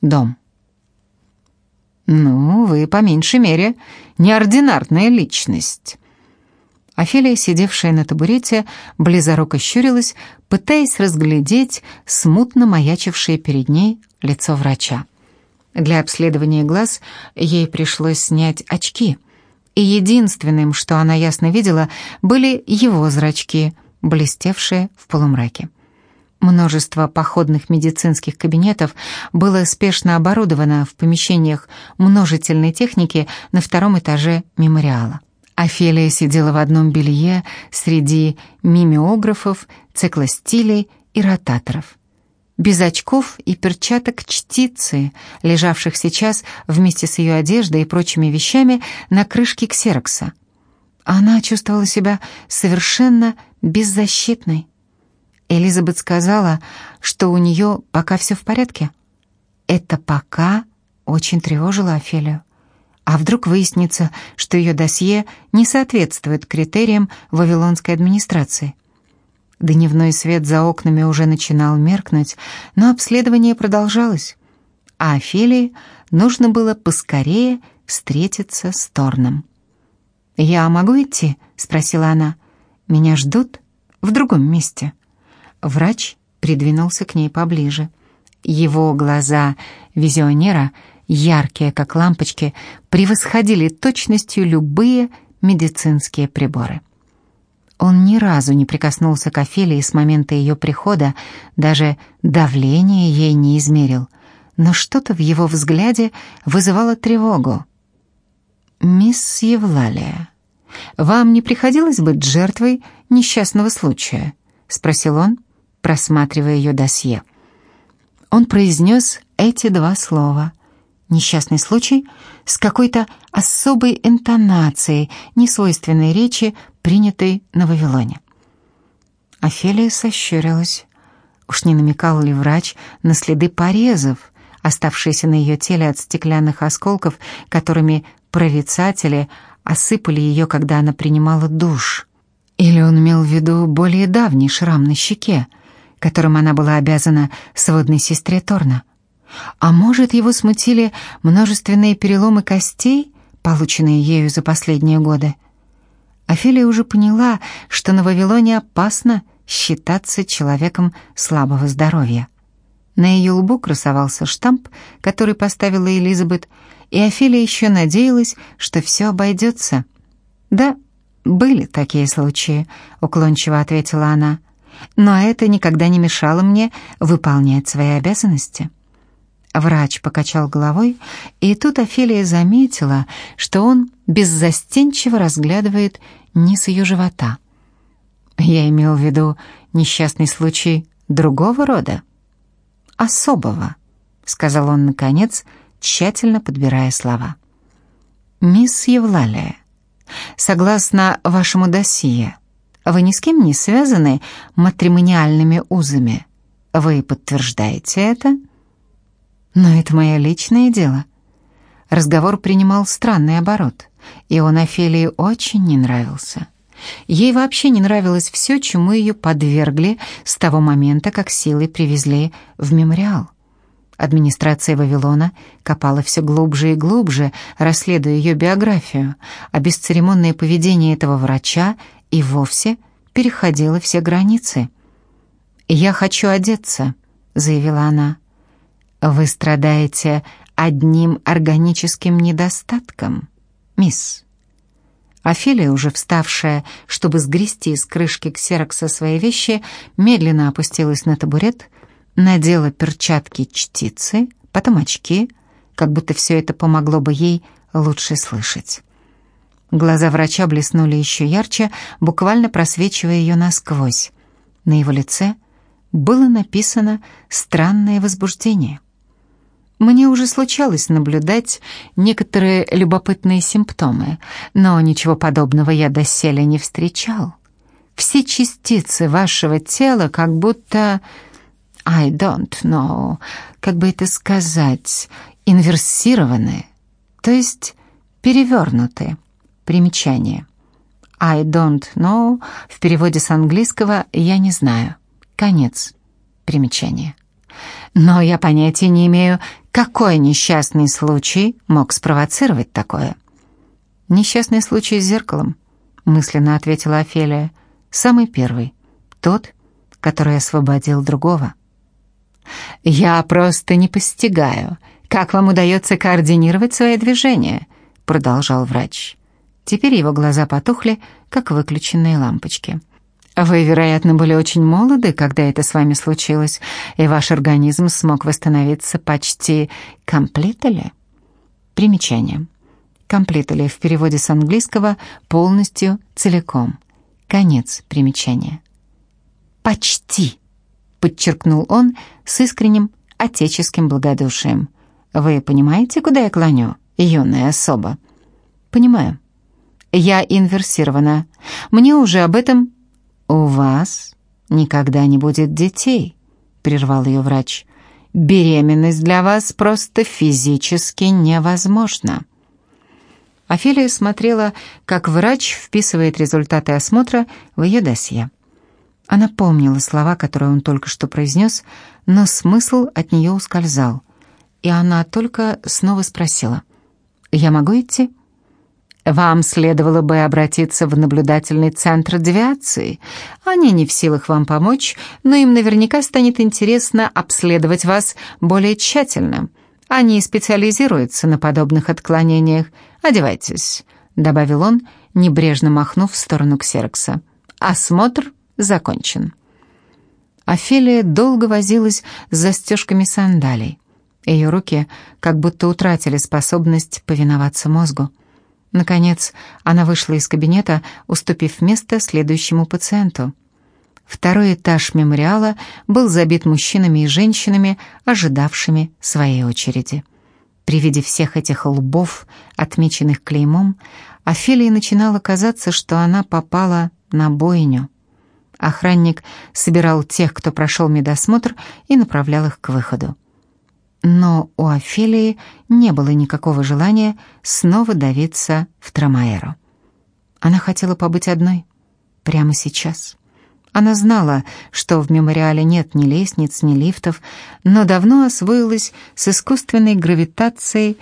Дом. «Ну, вы, по меньшей мере, неординарная личность». Офелия, сидевшая на табурете, близоруко щурилась, пытаясь разглядеть смутно маячившее перед ней лицо врача. Для обследования глаз ей пришлось снять очки, и единственным, что она ясно видела, были его зрачки, блестевшие в полумраке. Множество походных медицинских кабинетов было спешно оборудовано в помещениях множительной техники на втором этаже мемориала. Офелия сидела в одном белье среди мимеографов, циклостилей и ротаторов. Без очков и перчаток чтицы, лежавших сейчас вместе с ее одеждой и прочими вещами на крышке ксерокса. Она чувствовала себя совершенно беззащитной. Элизабет сказала, что у нее пока все в порядке. Это «пока» очень тревожило Офелию. А вдруг выяснится, что ее досье не соответствует критериям вавилонской администрации? Дневной свет за окнами уже начинал меркнуть, но обследование продолжалось. А Офелии нужно было поскорее встретиться с Торном. «Я могу идти?» — спросила она. «Меня ждут в другом месте». Врач придвинулся к ней поближе. Его глаза визионера, яркие как лампочки, превосходили точностью любые медицинские приборы. Он ни разу не прикоснулся к Офелии с момента ее прихода, даже давление ей не измерил, но что-то в его взгляде вызывало тревогу. «Мисс Евлалия, вам не приходилось быть жертвой несчастного случая?» — спросил он, просматривая ее досье. Он произнес эти два слова. Несчастный случай с какой-то особой интонацией, несвойственной речи, принятой на Вавилоне. Офелия сощурилась. Уж не намекал ли врач на следы порезов, оставшиеся на ее теле от стеклянных осколков, которыми прорицатели осыпали ее, когда она принимала душ? Или он имел в виду более давний шрам на щеке, которым она была обязана сводной сестре Торна. А может, его смутили множественные переломы костей, полученные ею за последние годы? Офелия уже поняла, что на Вавилоне опасно считаться человеком слабого здоровья. На ее лбу красовался штамп, который поставила Элизабет, и Офелия еще надеялась, что все обойдется. «Да, были такие случаи», — уклончиво ответила она но это никогда не мешало мне выполнять свои обязанности. Врач покачал головой, и тут Офелия заметила, что он беззастенчиво разглядывает низ ее живота. Я имел в виду несчастный случай другого рода. «Особого», — сказал он наконец, тщательно подбирая слова. «Мисс Евлалия, согласно вашему досье, вы ни с кем не связаны матримониальными узами. Вы подтверждаете это? Но это мое личное дело. Разговор принимал странный оборот, и он Офелии очень не нравился. Ей вообще не нравилось все, чему ее подвергли с того момента, как силой привезли в мемориал. Администрация Вавилона копала все глубже и глубже, расследуя ее биографию, а бесцеремонное поведение этого врача и вовсе переходила все границы. «Я хочу одеться», — заявила она. «Вы страдаете одним органическим недостатком, мисс». Офелия, уже вставшая, чтобы сгрести с крышки ксерокса свои вещи, медленно опустилась на табурет, надела перчатки чтицы, потом очки, как будто все это помогло бы ей лучше слышать. Глаза врача блеснули еще ярче, буквально просвечивая ее насквозь. На его лице было написано странное возбуждение. Мне уже случалось наблюдать некоторые любопытные симптомы, но ничего подобного я доселе не встречал. Все частицы вашего тела как будто... I don't know, как бы это сказать, инверсированы, то есть перевернуты. Примечание. I don't know в переводе с английского «я не знаю». Конец примечания. Но я понятия не имею, какой несчастный случай мог спровоцировать такое. «Несчастный случай с зеркалом», — мысленно ответила Офелия. «Самый первый. Тот, который освободил другого». «Я просто не постигаю, как вам удается координировать свои движения», — продолжал врач. Теперь его глаза потухли, как выключенные лампочки. Вы, вероятно, были очень молоды, когда это с вами случилось, и ваш организм смог восстановиться почти комплитали? Примечание. Комплитали в переводе с английского полностью, целиком. Конец примечания. «Почти», — подчеркнул он с искренним отеческим благодушием. «Вы понимаете, куда я клоню, юная особа?» «Понимаю. Я инверсирована. Мне уже об этом «У вас никогда не будет детей», — прервал ее врач. «Беременность для вас просто физически невозможна». Офелия смотрела, как врач вписывает результаты осмотра в ее досье. Она помнила слова, которые он только что произнес, но смысл от нее ускользал. И она только снова спросила. «Я могу идти?» Вам следовало бы обратиться в наблюдательный центр девиации. Они не в силах вам помочь, но им наверняка станет интересно обследовать вас более тщательно. Они специализируются на подобных отклонениях. Одевайтесь», — добавил он, небрежно махнув в сторону Ксерокса. «Осмотр закончен». Офелия долго возилась с застежками сандалий. Ее руки как будто утратили способность повиноваться мозгу. Наконец, она вышла из кабинета, уступив место следующему пациенту. Второй этаж мемориала был забит мужчинами и женщинами, ожидавшими своей очереди. При виде всех этих лбов, отмеченных клеймом, Офелии начинало казаться, что она попала на бойню. Охранник собирал тех, кто прошел медосмотр, и направлял их к выходу. У Офелии не было никакого желания снова давиться в Трамаэру. Она хотела побыть одной, прямо сейчас. Она знала, что в мемориале нет ни лестниц, ни лифтов, но давно освоилась с искусственной гравитацией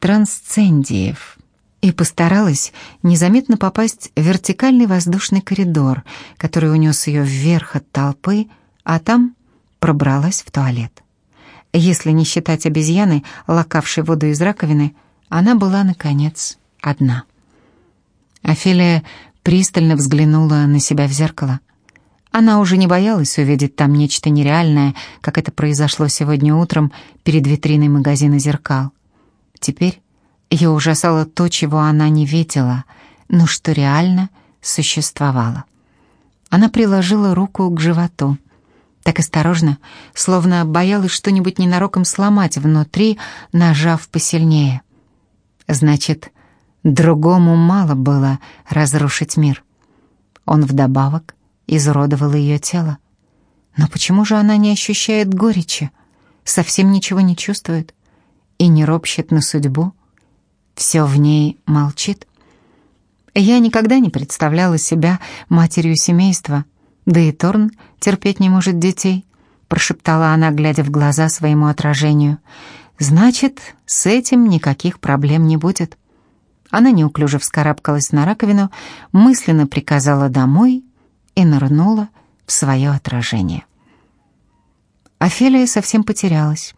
трансцендиев и постаралась незаметно попасть в вертикальный воздушный коридор, который унес ее вверх от толпы, а там пробралась в туалет. Если не считать обезьяны, лакавшей воду из раковины, она была, наконец, одна. Офелия пристально взглянула на себя в зеркало. Она уже не боялась увидеть там нечто нереальное, как это произошло сегодня утром перед витриной магазина зеркал. Теперь ее ужасало то, чего она не видела, но что реально существовало. Она приложила руку к животу — так осторожно, словно боялась что-нибудь ненароком сломать внутри, нажав посильнее. Значит, другому мало было разрушить мир. Он вдобавок изуродовал ее тело. Но почему же она не ощущает горечи, совсем ничего не чувствует и не ропщет на судьбу? Все в ней молчит. Я никогда не представляла себя матерью семейства — да и Торн терпеть не может детей, прошептала она, глядя в глаза своему отражению. Значит, с этим никаких проблем не будет. Она неуклюже вскарабкалась на раковину, мысленно приказала домой и нырнула в свое отражение. Офелия совсем потерялась.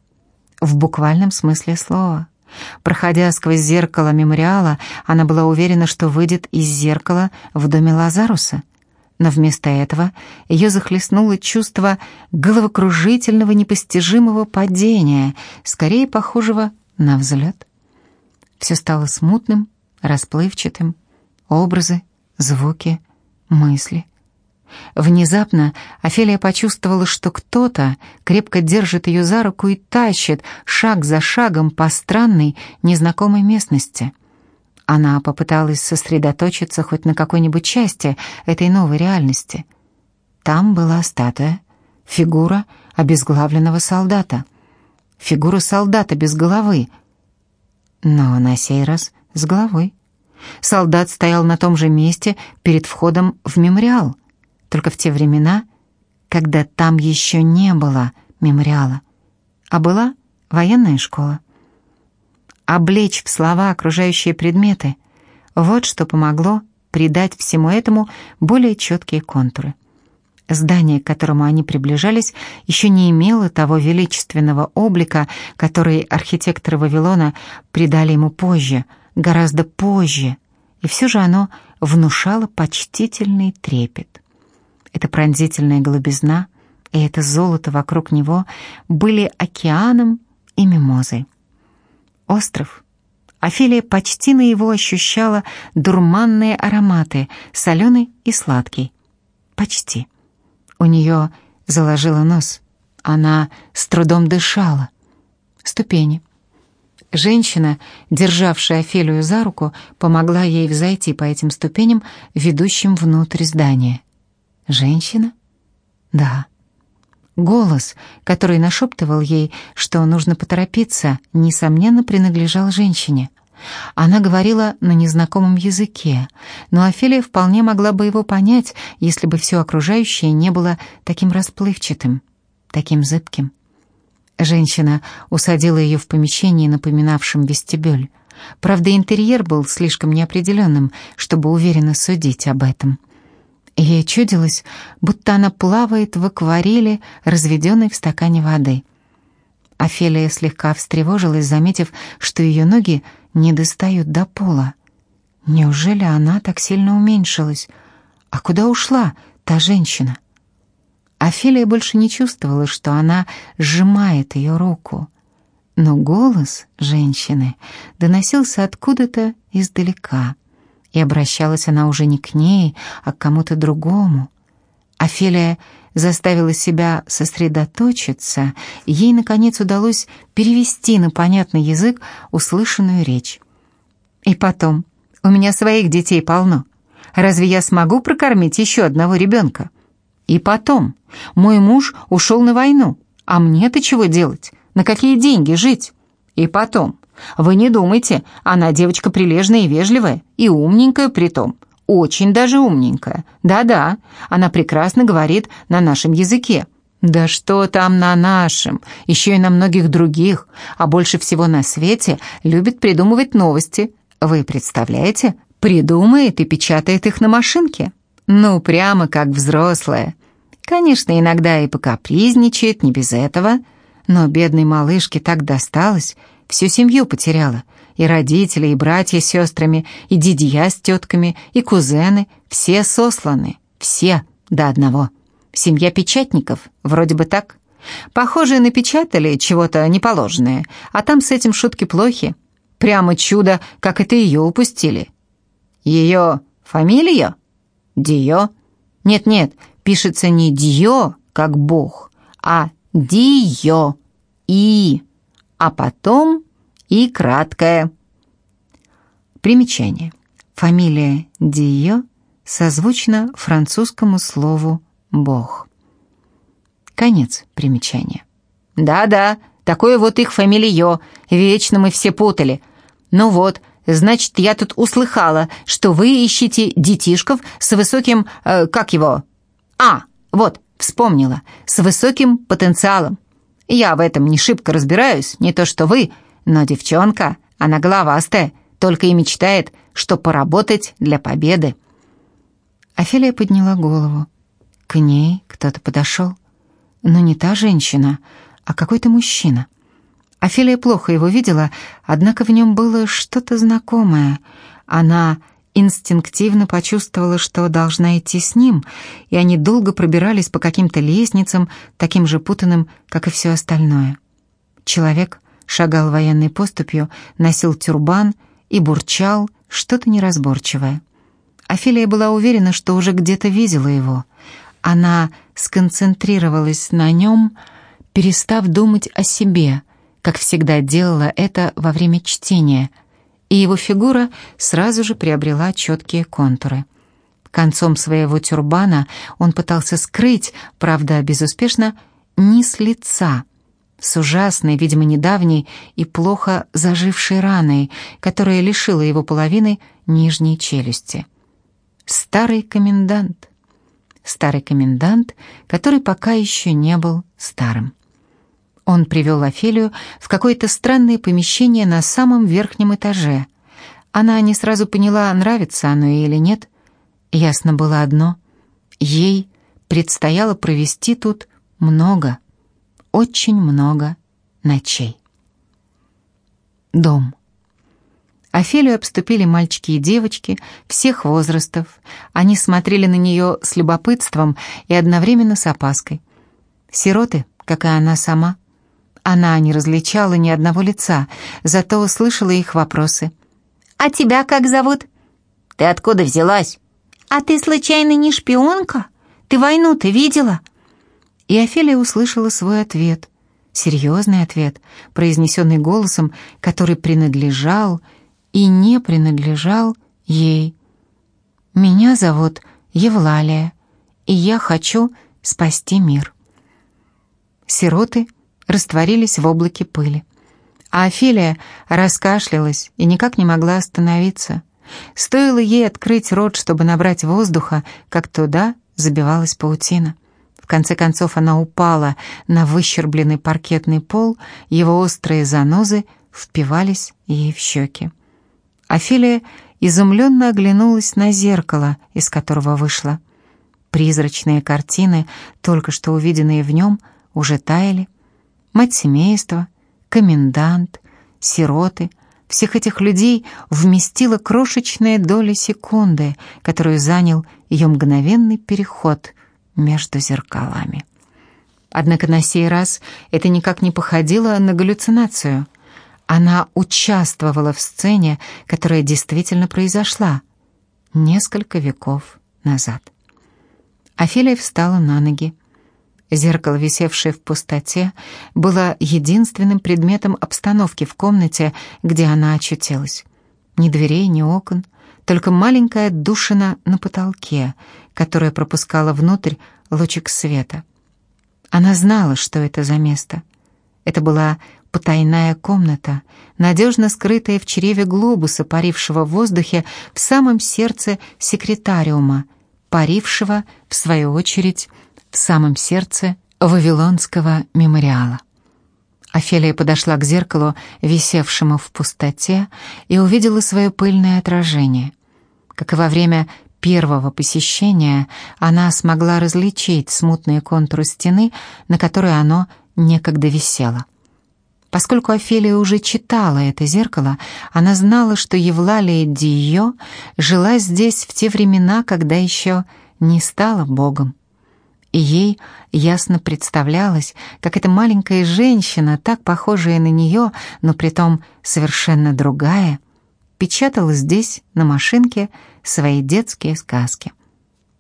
В буквальном смысле слова. Проходя сквозь зеркало мемориала, она была уверена, что выйдет из зеркала в доме Лазаруса — но вместо этого ее захлестнуло чувство головокружительного непостижимого падения, скорее похожего на взлет. Все стало смутным, расплывчатым, образы, звуки, мысли. Внезапно Офелия почувствовала, что кто-то крепко держит ее за руку и тащит шаг за шагом по странной, незнакомой местности — она попыталась сосредоточиться хоть на какой-нибудь части этой новой реальности. Там была статуя, фигура обезглавленного солдата. Фигура солдата без головы. Но на сей раз с головой. Солдат стоял на том же месте перед входом в мемориал, только в те времена, когда там еще не было мемориала. а была военная школа. Облечь в слова окружающие предметы — вот что помогло придать всему этому более четкие контуры. Здание, к которому они приближались, еще не имело того величественного облика, который архитекторы Вавилона придали ему позже, гораздо позже, и все же оно внушало почтительный трепет. Эта пронзительная голубизна и это золото вокруг него были океаном и мимозой. Остров. Офелия почти на его ощущала дурманные ароматы, соленый и сладкий. Почти. У нее заложило нос. Она с трудом дышала. Ступени. Женщина, державшая Офелию за руку, помогла ей взойти по этим ступеням, ведущим внутрь здания. Женщина? Да. Голос, который нашептывал ей, что нужно поторопиться, несомненно, принадлежал женщине. Она говорила на незнакомом языке, но Офелия вполне могла бы его понять, если бы все окружающее не было таким расплывчатым, таким зыбким. Женщина усадила ее в помещении, напоминавшем вестибюль. Правда, интерьер был слишком неопределенным, чтобы уверенно судить об этом. Ей чудилось, будто она плавает в акварели, разведенной в стакане воды. Офелия слегка встревожилась, заметив, что ее ноги не достают до пола. Неужели она так сильно уменьшилась? А куда ушла та женщина? Офелия больше не чувствовала, что она сжимает ее руку. Но голос женщины доносился откуда-то издалека и обращалась она уже не к ней, а к кому-то другому. Офелия заставила себя сосредоточиться, и ей, наконец, удалось перевести на понятный язык услышанную речь. «И потом, у меня своих детей полно. Разве я смогу прокормить еще одного ребенка? И потом, мой муж ушел на войну, а мне-то чего делать? На какие деньги жить? И потом, вы не думайте, она девочка прилежная и вежливая, и умненькая при том. Очень даже умненькая. Да-да, она прекрасно говорит на нашем языке. Да что там на нашем, еще и на многих других, а больше всего на свете любит придумывать новости. Вы представляете? Придумает и печатает их на машинке. Ну, прямо как взрослая. Конечно, иногда и покапризничает, не без этого. Но бедной малышке так досталось, Всю семью потеряла. И родители, и братья с сестрами, и дядья с тетками, и кузены. Все сосланы. Все до одного. Семья печатников, вроде бы так. Похоже, напечатали чего-то неположенное, а там с этим шутки плохи. Прямо чудо, как это ее упустили. Ее фамилия? Дио? Нет-нет, пишется не Дио, как бог, а Дио. И а потом и краткое. Примечание. Фамилия Дио созвучна французскому слову «бог». Конец примечания. «Да-да, такое вот их фамилиё, вечно мы все путали. Ну вот, значит, я тут услыхала, что вы ищете детишков с высоким... Э, как его? А, вот, вспомнила, с высоким потенциалом. Я в этом не шибко разбираюсь, не то что вы, но девчонка, она головастая, только и мечтает, что поработать для победы». Офелия подняла голову. К ней кто-то подошел. Но не та женщина, а какой-то мужчина. Офелия плохо его видела, однако в нем было что-то знакомое. Она инстинктивно почувствовала, что должна идти с ним, и они долго пробирались по каким-то лестницам, таким же путанным, как и все остальное. Человек шагал военной поступью, носил тюрбан и бурчал что-то неразборчивое. Офелия была уверена, что уже где-то видела его. Она сконцентрировалась на нем, перестав думать о себе, как всегда делала это во время чтения — и его фигура сразу же приобрела четкие контуры. Концом своего тюрбана он пытался скрыть, правда, безуспешно, низ лица, с ужасной, видимо, недавней и плохо зажившей раной, которая лишила его половины нижней челюсти. Старый комендант. Старый комендант, который пока еще не был старым. Он привел Офелию в какое-то странное помещение на самом верхнем этаже. Она не сразу поняла, нравится оно ей или нет. Ясно было одно — ей предстояло провести тут много, очень много ночей. Дом. Офелию обступили мальчики и девочки всех возрастов. Они смотрели на нее с любопытством и одновременно с опаской. Сироты, как и она сама. Она не различала ни одного лица, зато услышала их вопросы. «А тебя как зовут?» «Ты откуда взялась?» «А ты, случайно, не шпионка? Ты войну-то видела?» И Офелия услышала свой ответ. Серьезный ответ, произнесенный голосом, который принадлежал и не принадлежал ей. «Меня зовут Евлалия, и я хочу спасти мир». Сироты растворились в облаке пыли. А Офелия раскашлялась и никак не могла остановиться. Стоило ей открыть рот, чтобы набрать воздуха, как туда забивалась паутина. В конце концов она упала на выщербленный паркетный пол, его острые занозы впивались ей в щеки. Офелия изумленно оглянулась на зеркало, из которого вышла. Призрачные картины, только что увиденные в нем, уже таяли. Мать семейства, комендант, сироты — всех этих людей вместила крошечная доля секунды, которую занял ее мгновенный переход между зеркалами. Однако на сей раз это никак не походило на галлюцинацию. Она участвовала в сцене, которая действительно произошла несколько веков назад. Офелия встала на ноги. Зеркало, висевшее в пустоте, было единственным предметом обстановки в комнате, где она очутилась. Ни дверей, ни окон, только маленькая душина на потолке, которая пропускала внутрь лучик света. Она знала, что это за место. Это была потайная комната, надежно скрытая в чреве глобуса, парившего в воздухе в самом сердце секретариума, парившего, в свою очередь, в самом сердце Вавилонского мемориала. Офелия подошла к зеркалу, висевшему в пустоте, и увидела свое пыльное отражение. Как и во время первого посещения, она смогла различить смутные контуры стены, на которой оно некогда висело. Поскольку Офелия уже читала это зеркало, она знала, что Евлалия Дио жила здесь в те времена, когда еще не стала богом. И ей ясно представлялось, как эта маленькая женщина, так похожая на нее, но притом совершенно другая, печатала здесь, на машинке, свои детские сказки.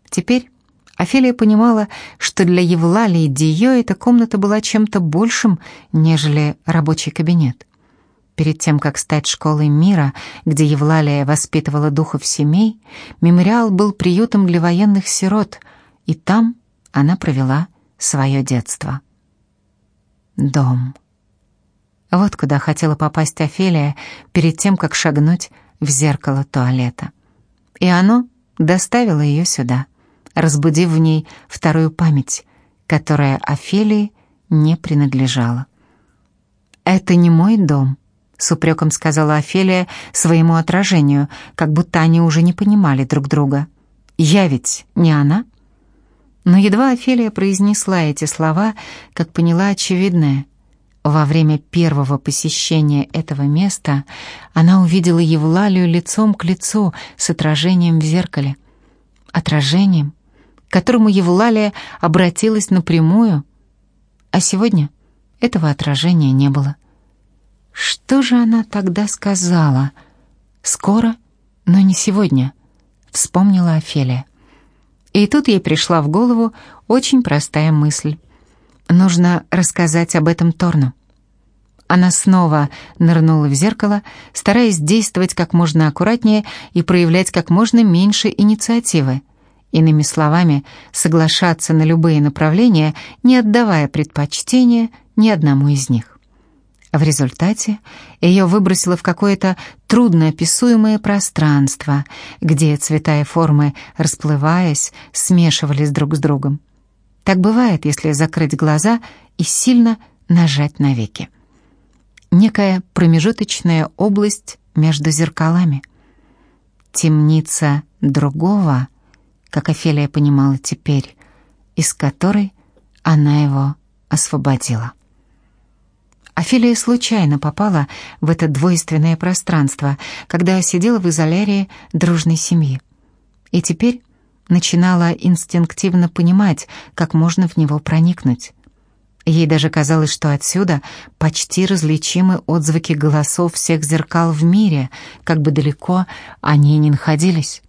Теперь Офелия понимала, что для Евлалии Дио эта комната была чем-то большим, нежели рабочий кабинет. Перед тем, как стать школой мира, где Евлалия воспитывала духов семей, мемориал был приютом для военных сирот, и там она провела свое детство. Дом. Вот куда хотела попасть Офелия перед тем, как шагнуть в зеркало туалета. И оно доставило ее сюда разбудив в ней вторую память, которая Офелии не принадлежала. «Это не мой дом», — с упреком сказала Офелия своему отражению, как будто они уже не понимали друг друга. «Я ведь не она?» Но едва Офелия произнесла эти слова, как поняла очевидное. Во время первого посещения этого места она увидела Евлалию лицом к лицу с отражением в зеркале. Отражением, к которому Евлалия обратилась напрямую, а сегодня этого отражения не было. Что же она тогда сказала? «Скоро, но не сегодня», — вспомнила Офелия. И тут ей пришла в голову очень простая мысль. Нужно рассказать об этом Торну. Она снова нырнула в зеркало, стараясь действовать как можно аккуратнее и проявлять как можно меньше инициативы. Иными словами, соглашаться на любые направления, не отдавая предпочтения ни одному из них. В результате ее выбросило в какое-то трудноописуемое пространство, где цвета и формы, расплываясь, смешивались друг с другом. Так бывает, если закрыть глаза и сильно нажать навеки. Некая промежуточная область между зеркалами. Темница другого, как Офелия понимала теперь, из которой она его освободила. Офелия случайно попала в это двойственное пространство, когда сидела в изолярии дружной семьи. И теперь начинала инстинктивно понимать, как можно в него проникнуть. Ей даже казалось, что отсюда почти различимы отзвуки голосов всех зеркал в мире, как бы далеко они ни находились.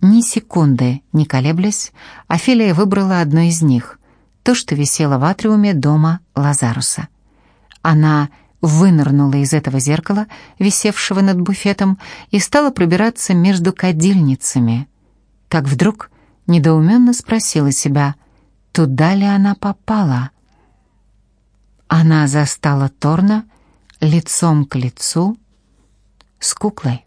Ни секунды не колеблясь, Офелия выбрала одно из них, то, что висело в атриуме дома Лазаруса. Она вынырнула из этого зеркала, висевшего над буфетом, и стала пробираться между кадильницами, как вдруг недоуменно спросила себя, туда ли она попала. Она застала Торна лицом к лицу с куклой.